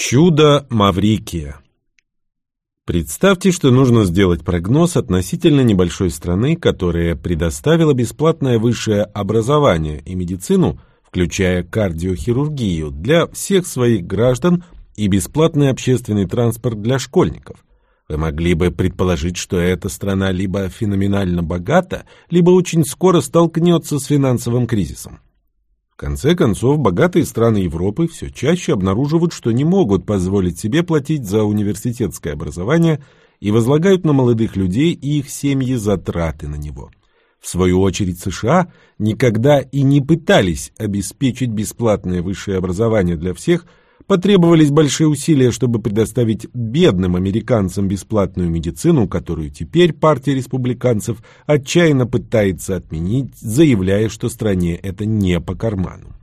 Чудо Маврикия Представьте, что нужно сделать прогноз относительно небольшой страны, которая предоставила бесплатное высшее образование и медицину, включая кардиохирургию, для всех своих граждан и бесплатный общественный транспорт для школьников. Вы могли бы предположить, что эта страна либо феноменально богата, либо очень скоро столкнется с финансовым кризисом конце концов, богатые страны Европы все чаще обнаруживают, что не могут позволить себе платить за университетское образование и возлагают на молодых людей и их семьи затраты на него. В свою очередь США никогда и не пытались обеспечить бесплатное высшее образование для всех – Потребовались большие усилия, чтобы предоставить бедным американцам бесплатную медицину, которую теперь партия республиканцев отчаянно пытается отменить, заявляя, что стране это не по карману.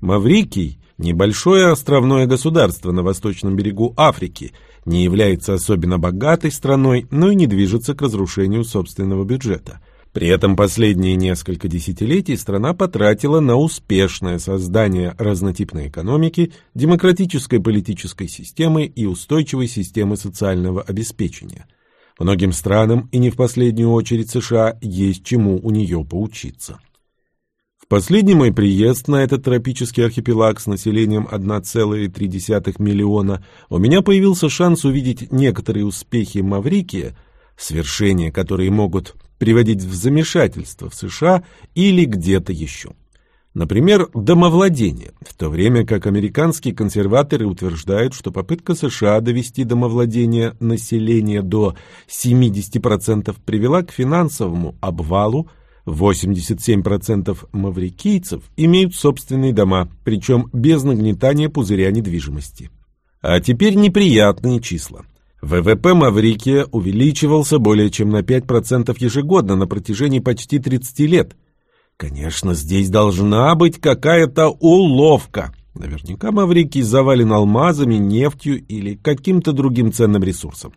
Маврикий – небольшое островное государство на восточном берегу Африки, не является особенно богатой страной, но и не движется к разрушению собственного бюджета – при этом последние несколько десятилетий страна потратила на успешное создание разнотипной экономики, демократической политической системы и устойчивой системы социального обеспечения. Многим странам, и не в последнюю очередь США, есть чему у нее поучиться. В последний мой приезд на этот тропический архипелаг с населением 1,3 миллиона у меня появился шанс увидеть некоторые успехи Маврикия, свершения, которые могут приводить в замешательство в США или где-то еще. Например, домовладение, в то время как американские консерваторы утверждают, что попытка США довести домовладение населения до 70% привела к финансовому обвалу, 87% маврикийцев имеют собственные дома, причем без нагнетания пузыря недвижимости. А теперь неприятные числа. ВВП Маврикия увеличивался более чем на 5% ежегодно на протяжении почти 30 лет. Конечно, здесь должна быть какая-то уловка. Наверняка Маврикий завален алмазами, нефтью или каким-то другим ценным ресурсом.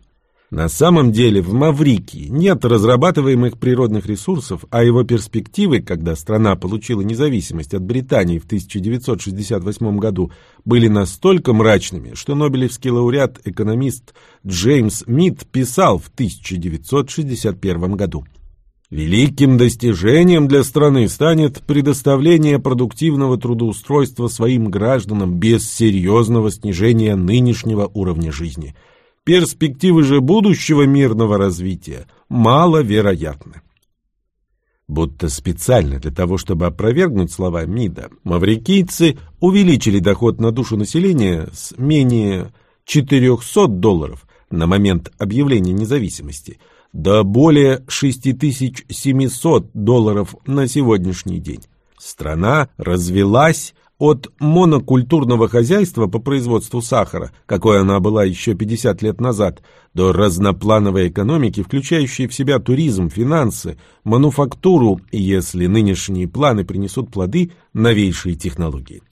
На самом деле в Маврикии нет разрабатываемых природных ресурсов, а его перспективы, когда страна получила независимость от Британии в 1968 году, были настолько мрачными, что нобелевский лауреат-экономист Джеймс Мид писал в 1961 году. Великим достижением для страны станет предоставление продуктивного трудоустройства своим гражданам без серьезного снижения нынешнего уровня жизни – Перспективы же будущего мирного развития маловероятны. Будто специально для того, чтобы опровергнуть слова МИДа, маврикийцы увеличили доход на душу населения с менее 400 долларов на момент объявления независимости до более 6700 долларов на сегодняшний день. Страна развелась от монокультурного хозяйства по производству сахара, какой она была еще 50 лет назад, до разноплановой экономики, включающей в себя туризм, финансы, мануфактуру если нынешние планы принесут плоды, новейшие технологии.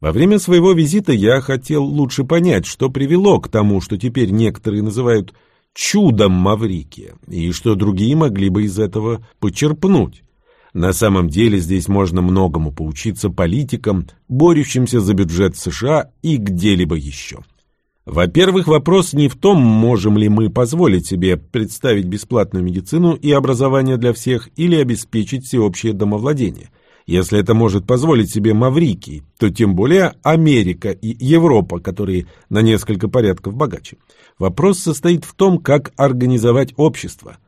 Во время своего визита я хотел лучше понять, что привело к тому, что теперь некоторые называют «чудом Маврикия», и что другие могли бы из этого почерпнуть. На самом деле здесь можно многому поучиться политикам, борющимся за бюджет США и где-либо еще. Во-первых, вопрос не в том, можем ли мы позволить себе представить бесплатную медицину и образование для всех или обеспечить всеобщее домовладение. Если это может позволить себе Маврикий, то тем более Америка и Европа, которые на несколько порядков богаче. Вопрос состоит в том, как организовать общество –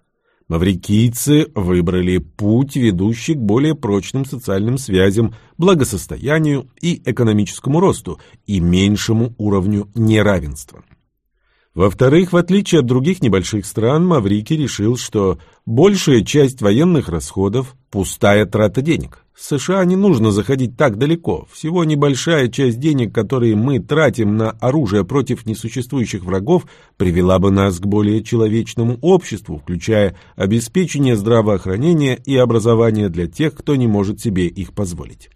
Маврикийцы выбрали путь, ведущий к более прочным социальным связям, благосостоянию и экономическому росту и меньшему уровню неравенства. Во-вторых, в отличие от других небольших стран, Маврики решил, что большая часть военных расходов – пустая трата денег. США не нужно заходить так далеко. Всего небольшая часть денег, которые мы тратим на оружие против несуществующих врагов, привела бы нас к более человечному обществу, включая обеспечение здравоохранения и образования для тех, кто не может себе их позволить.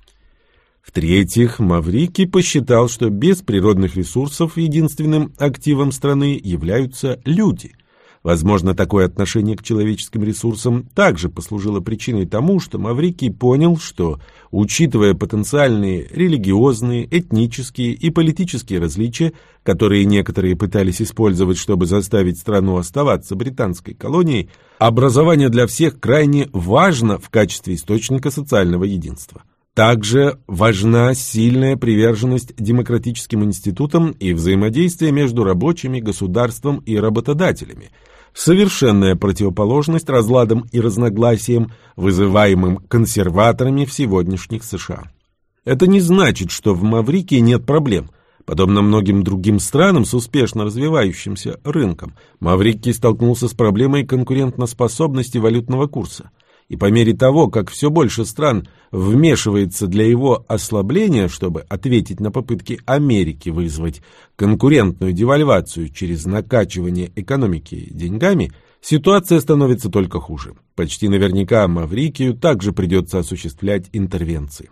В-третьих, Маврикий посчитал, что без природных ресурсов единственным активом страны являются люди – Возможно, такое отношение к человеческим ресурсам также послужило причиной тому, что Маврикий понял, что, учитывая потенциальные религиозные, этнические и политические различия, которые некоторые пытались использовать, чтобы заставить страну оставаться британской колонией, образование для всех крайне важно в качестве источника социального единства. Также важна сильная приверженность демократическим институтам и взаимодействие между рабочими, государством и работодателями – совершенная противоположность разладам и разногласиям, вызываемым консерваторами в сегодняшних США. Это не значит, что в Маврикии нет проблем. Подобно многим другим странам с успешно развивающимся рынком, Маврикий столкнулся с проблемой конкурентоспособности валютного курса – и по мере того, как все больше стран вмешивается для его ослабления, чтобы ответить на попытки Америки вызвать конкурентную девальвацию через накачивание экономики деньгами, ситуация становится только хуже. Почти наверняка Маврикию также придется осуществлять интервенции.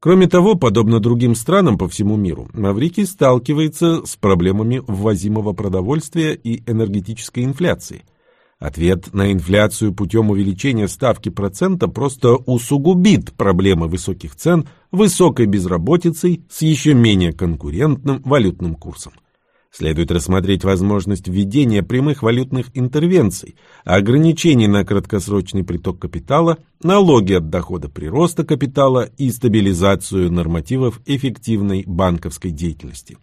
Кроме того, подобно другим странам по всему миру, Маврикий сталкивается с проблемами ввозимого продовольствия и энергетической инфляции – Ответ на инфляцию путем увеличения ставки процента просто усугубит проблемы высоких цен, высокой безработицей с еще менее конкурентным валютным курсом. Следует рассмотреть возможность введения прямых валютных интервенций, ограничений на краткосрочный приток капитала, налоги от дохода прироста капитала и стабилизацию нормативов эффективной банковской деятельности.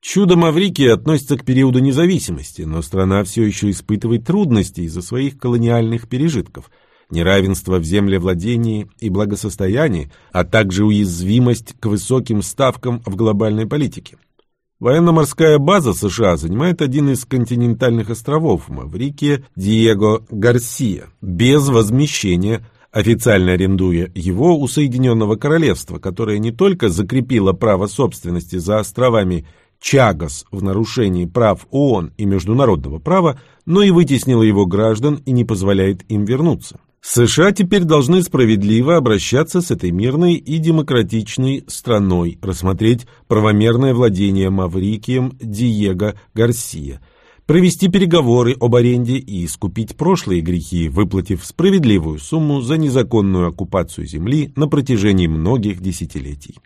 Чудо Маврикии относится к периоду независимости, но страна все еще испытывает трудности из-за своих колониальных пережитков, неравенство в землевладении и благосостоянии, а также уязвимость к высоким ставкам в глобальной политике. Военно-морская база США занимает один из континентальных островов Маврикия Диего Гарсия, без возмещения, официально арендуя его у Соединенного Королевства, которое не только закрепило право собственности за островами Чагас в нарушении прав ООН и международного права, но и вытеснила его граждан и не позволяет им вернуться. США теперь должны справедливо обращаться с этой мирной и демократичной страной, рассмотреть правомерное владение Маврикием Диего Гарсия, провести переговоры об аренде и искупить прошлые грехи, выплатив справедливую сумму за незаконную оккупацию земли на протяжении многих десятилетий.